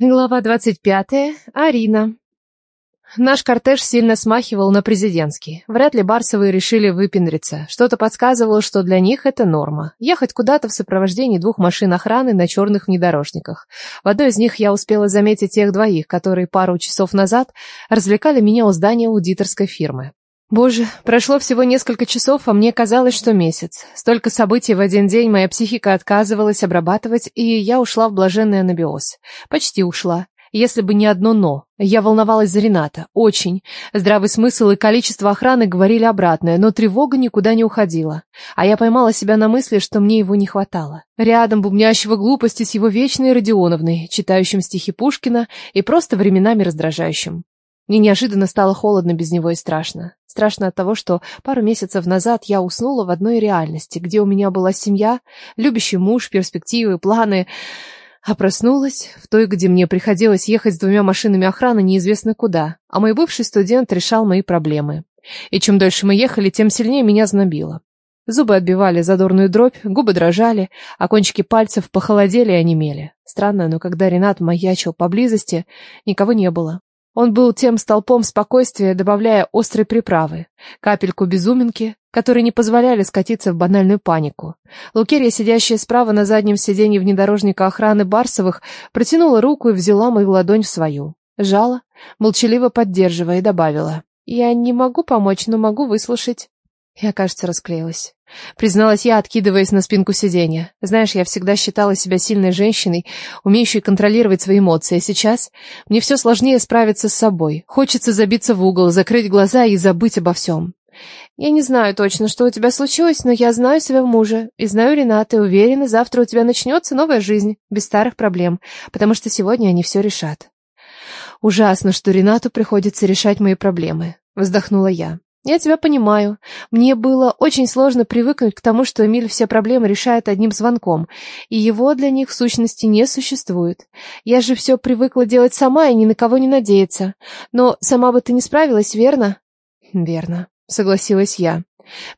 Глава 25. Арина. Наш кортеж сильно смахивал на президентский. Вряд ли Барсовые решили выпендриться. Что-то подсказывало, что для них это норма. Ехать куда-то в сопровождении двух машин охраны на черных внедорожниках. В одной из них я успела заметить тех двоих, которые пару часов назад развлекали меня у здания аудиторской фирмы. Боже, прошло всего несколько часов, а мне казалось, что месяц. Столько событий в один день моя психика отказывалась обрабатывать, и я ушла в блаженный анабиоз. Почти ушла. Если бы не одно «но». Я волновалась за Рената. Очень. Здравый смысл и количество охраны говорили обратное, но тревога никуда не уходила. А я поймала себя на мысли, что мне его не хватало. Рядом бубнящего глупости с его вечной Родионовной, читающим стихи Пушкина и просто временами раздражающим. Мне неожиданно стало холодно без него и страшно. Страшно от того, что пару месяцев назад я уснула в одной реальности, где у меня была семья, любящий муж, перспективы, планы, а проснулась в той, где мне приходилось ехать с двумя машинами охраны неизвестно куда, а мой бывший студент решал мои проблемы. И чем дольше мы ехали, тем сильнее меня знобило. Зубы отбивали задорную дробь, губы дрожали, а кончики пальцев похолодели и онемели. Странно, но когда Ренат маячил поблизости, никого не было. Он был тем столпом спокойствия, добавляя острой приправы, капельку безуминки, которые не позволяли скатиться в банальную панику. Лукерья, сидящая справа на заднем сиденье внедорожника охраны Барсовых, протянула руку и взяла мою ладонь в свою. Жала, молчаливо поддерживая, и добавила. «Я не могу помочь, но могу выслушать». Я, кажется, расклеилась. Призналась я, откидываясь на спинку сиденья. Знаешь, я всегда считала себя сильной женщиной, умеющей контролировать свои эмоции, а сейчас мне все сложнее справиться с собой. Хочется забиться в угол, закрыть глаза и забыть обо всем. Я не знаю точно, что у тебя случилось, но я знаю своего мужа и знаю Рената, и уверена, завтра у тебя начнется новая жизнь, без старых проблем, потому что сегодня они все решат. Ужасно, что Ренату приходится решать мои проблемы, вздохнула я. Я тебя понимаю. Мне было очень сложно привыкнуть к тому, что Эмиль все проблемы решает одним звонком, и его для них в сущности не существует. Я же все привыкла делать сама и ни на кого не надеяться. Но сама бы ты не справилась, верно? Верно, согласилась я.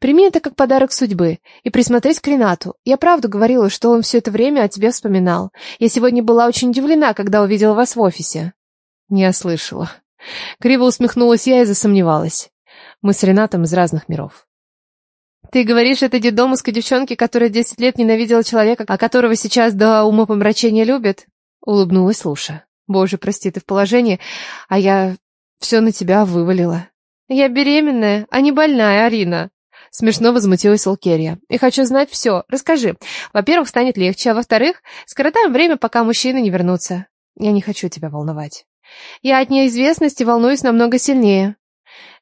Прими это как подарок судьбы и присмотреть к Ренату. Я правду говорила, что он все это время о тебе вспоминал. Я сегодня была очень удивлена, когда увидела вас в офисе. Не ослышала. Криво усмехнулась я и засомневалась. Мы с Ренатом из разных миров. Ты говоришь, это детдомовской девчонки, которая десять лет ненавидела человека, а которого сейчас до умопомрачения любит? Улыбнулась Луша. Боже, прости, ты в положении, а я все на тебя вывалила. Я беременная, а не больная, Арина. Смешно возмутилась Лукерья. И хочу знать все. Расскажи. Во-первых, станет легче, а во-вторых, скоротаем время, пока мужчины не вернутся. Я не хочу тебя волновать. Я от неизвестности волнуюсь намного сильнее.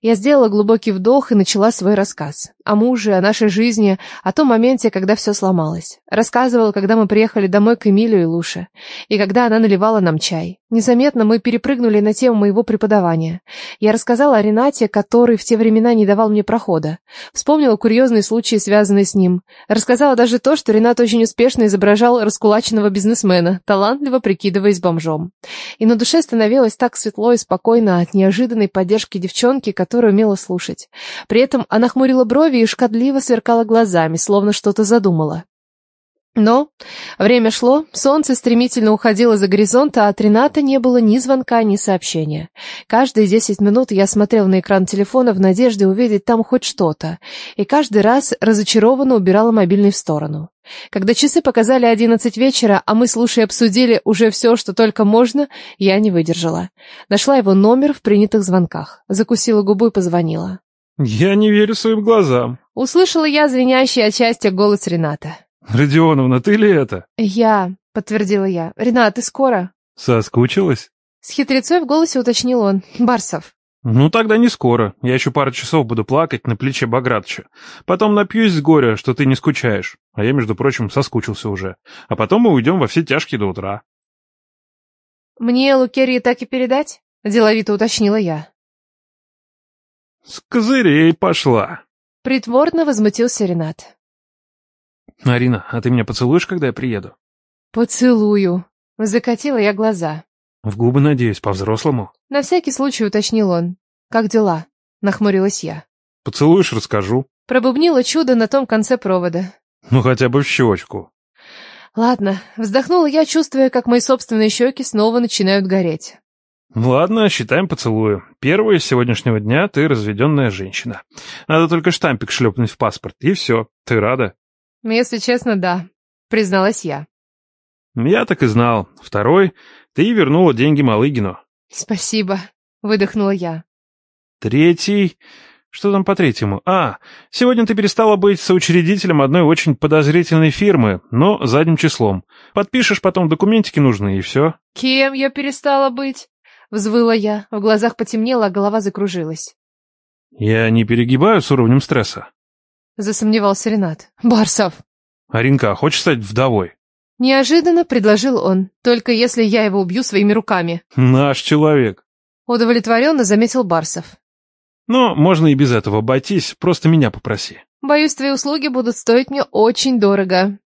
Я сделала глубокий вдох и начала свой рассказ. О муже, о нашей жизни, о том моменте, когда все сломалось. Рассказывала, когда мы приехали домой к Эмилию и Луше, и когда она наливала нам чай. Незаметно мы перепрыгнули на тему моего преподавания. Я рассказала о Ренате, который в те времена не давал мне прохода. Вспомнила курьезные случаи, связанные с ним. Рассказала даже то, что Ренат очень успешно изображал раскулаченного бизнесмена, талантливо прикидываясь бомжом. И на душе становилось так светло и спокойно от неожиданной поддержки девчонки, которая умела слушать. При этом она хмурила брови и шкодливо сверкала глазами, словно что-то задумала. Но время шло, солнце стремительно уходило за горизонт, а от Рената не было ни звонка, ни сообщения. Каждые десять минут я смотрел на экран телефона в надежде увидеть там хоть что-то, и каждый раз разочарованно убирала мобильный в сторону. Когда часы показали одиннадцать вечера, а мы с Лушей обсудили уже все, что только можно, я не выдержала. Нашла его номер в принятых звонках, закусила губу и позвонила. «Я не верю своим глазам», — услышала я звенящий от счастья голос Рената. «Родионовна, ты ли это?» «Я», — подтвердила я. «Ренат, ты скоро?» «Соскучилась?» С хитрецой в голосе уточнил он. «Барсов». «Ну, тогда не скоро. Я еще пару часов буду плакать на плече Багратча. Потом напьюсь с горя, что ты не скучаешь. А я, между прочим, соскучился уже. А потом мы уйдем во все тяжкие до утра». «Мне Лукерии так и передать?» — деловито уточнила я. «С козырей пошла!» Притворно возмутился Ренат. «Арина, а ты меня поцелуешь, когда я приеду?» «Поцелую!» Закатила я глаза. «В губы, надеюсь, по-взрослому?» На всякий случай уточнил он. «Как дела?» Нахмурилась я. «Поцелуешь, расскажу». Пробубнило чудо на том конце провода. «Ну, хотя бы в щечку». Ладно, вздохнула я, чувствуя, как мои собственные щеки снова начинают гореть. Ладно, считаем поцелую. Первое с сегодняшнего дня ты разведенная женщина. Надо только штампик шлепнуть в паспорт, и все. Ты рада? Если честно, да, призналась я. Я так и знал. Второй, ты вернула деньги Малыгину. Спасибо, выдохнула я. Третий... Что там по третьему? А, сегодня ты перестала быть соучредителем одной очень подозрительной фирмы, но задним числом. Подпишешь потом документики нужные, и все. Кем я перестала быть? Взвыла я, в глазах потемнело, а голова закружилась. Я не перегибаю с уровнем стресса. Засомневался Ренат. Барсов. Аринка, хочешь стать вдовой? Неожиданно предложил он, только если я его убью своими руками. Наш человек. Удовлетворенно заметил Барсов. Но можно и без этого обойтись, просто меня попроси. Боюсь, твои услуги будут стоить мне очень дорого.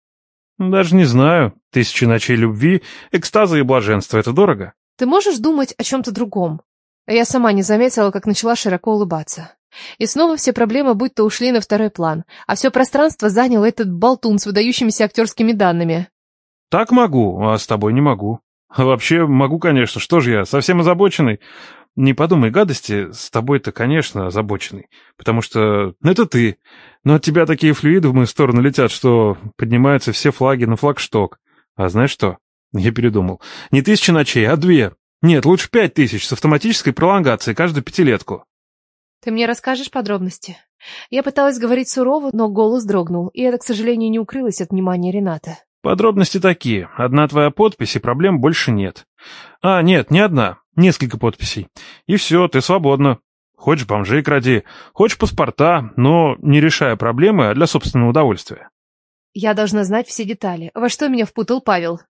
Даже не знаю. Тысячи ночей любви, экстаза и блаженства — это дорого. Ты можешь думать о чем-то другом? Я сама не заметила, как начала широко улыбаться. И снова все проблемы будто ушли на второй план, а все пространство занял этот болтун с выдающимися актерскими данными. Так могу, а с тобой не могу. Вообще могу, конечно, что же я, совсем озабоченный? Не подумай гадости, с тобой-то, конечно, озабоченный, потому что это ты. Но от тебя такие флюиды в мою сторону летят, что поднимаются все флаги на флагшток. А знаешь что? Я передумал. Не тысяча ночей, а две. Нет, лучше пять тысяч с автоматической пролонгацией каждую пятилетку. Ты мне расскажешь подробности? Я пыталась говорить сурово, но голос дрогнул, и это, к сожалению, не укрылось от внимания Рената. Подробности такие. Одна твоя подпись, и проблем больше нет. А, нет, не одна. Несколько подписей. И все, ты свободна. Хочешь бомжей кради, хочешь паспорта, но не решая проблемы, а для собственного удовольствия. Я должна знать все детали. Во что меня впутал Павел?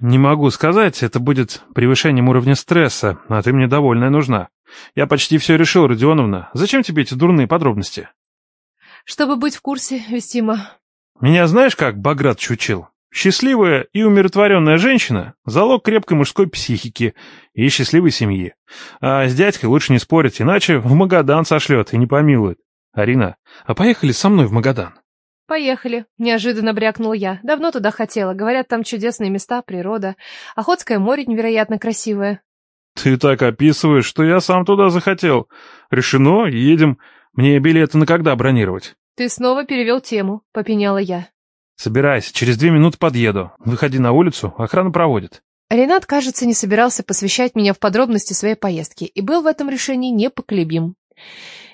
Не могу сказать, это будет превышением уровня стресса, а ты мне довольная нужна. Я почти все решил, Родионовна. Зачем тебе эти дурные подробности? Чтобы быть в курсе, Вестима. Меня знаешь, как Баграт чучил? Счастливая и умиротворенная женщина – залог крепкой мужской психики и счастливой семьи. А с дядькой лучше не спорить, иначе в Магадан сошлет и не помилует. Арина, а поехали со мной в Магадан? Поехали, неожиданно брякнула я. Давно туда хотела. Говорят, там чудесные места, природа. Охотское море невероятно красивое. Ты так описываешь, что я сам туда захотел. Решено, едем. Мне билеты на когда бронировать? Ты снова перевел тему, попеняла я. Собирайся, через две минуты подъеду. Выходи на улицу, охрана проводит. Ренат, кажется, не собирался посвящать меня в подробности своей поездки и был в этом решении непоколебим.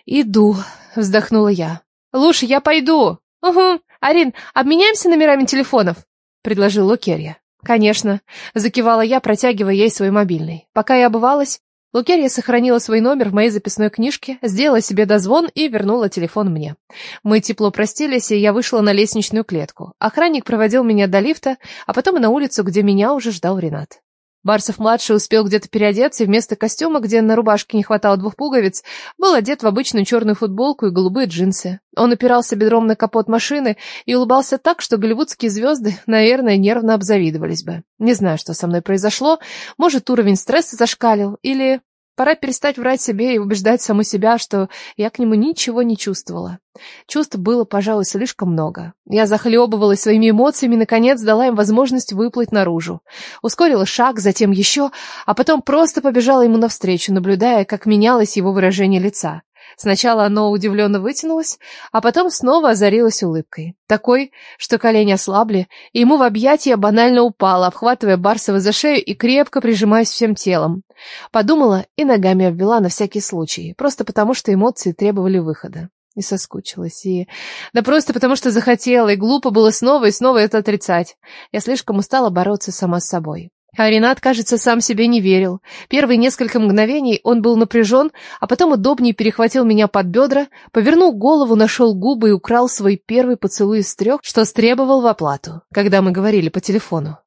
«Иду», — вздохнула я. «Лучше я пойду». «Угу. Арин, обменяемся номерами телефонов?» — предложил Лукерья. «Конечно», — закивала я, протягивая ей свой мобильный. Пока я обывалась, Лукерья сохранила свой номер в моей записной книжке, сделала себе дозвон и вернула телефон мне. Мы тепло простились, и я вышла на лестничную клетку. Охранник проводил меня до лифта, а потом и на улицу, где меня уже ждал Ренат. Барсов-младший успел где-то переодеться, и вместо костюма, где на рубашке не хватало двух пуговиц, был одет в обычную черную футболку и голубые джинсы. Он опирался бедром на капот машины и улыбался так, что голливудские звезды, наверное, нервно обзавидовались бы. Не знаю, что со мной произошло. Может, уровень стресса зашкалил, или Пора перестать врать себе и убеждать саму себя, что я к нему ничего не чувствовала. Чувств было, пожалуй, слишком много. Я захлебывалась своими эмоциями и, наконец, дала им возможность выплыть наружу. Ускорила шаг, затем еще, а потом просто побежала ему навстречу, наблюдая, как менялось его выражение лица. Сначала оно удивленно вытянулось, а потом снова озарилось улыбкой. Такой, что колени ослабли, и ему в объятия банально упала, обхватывая Барсова за шею и крепко прижимаясь всем телом. Подумала и ногами обвела на всякий случай, просто потому что эмоции требовали выхода. И соскучилась, и... Да просто потому что захотела, и глупо было снова и снова это отрицать. Я слишком устала бороться сама с собой. А Ренат, кажется, сам себе не верил. Первые несколько мгновений он был напряжен, а потом удобнее перехватил меня под бедра, повернул голову, нашел губы и украл свой первый поцелуй из трех, что стребовал в оплату, когда мы говорили по телефону.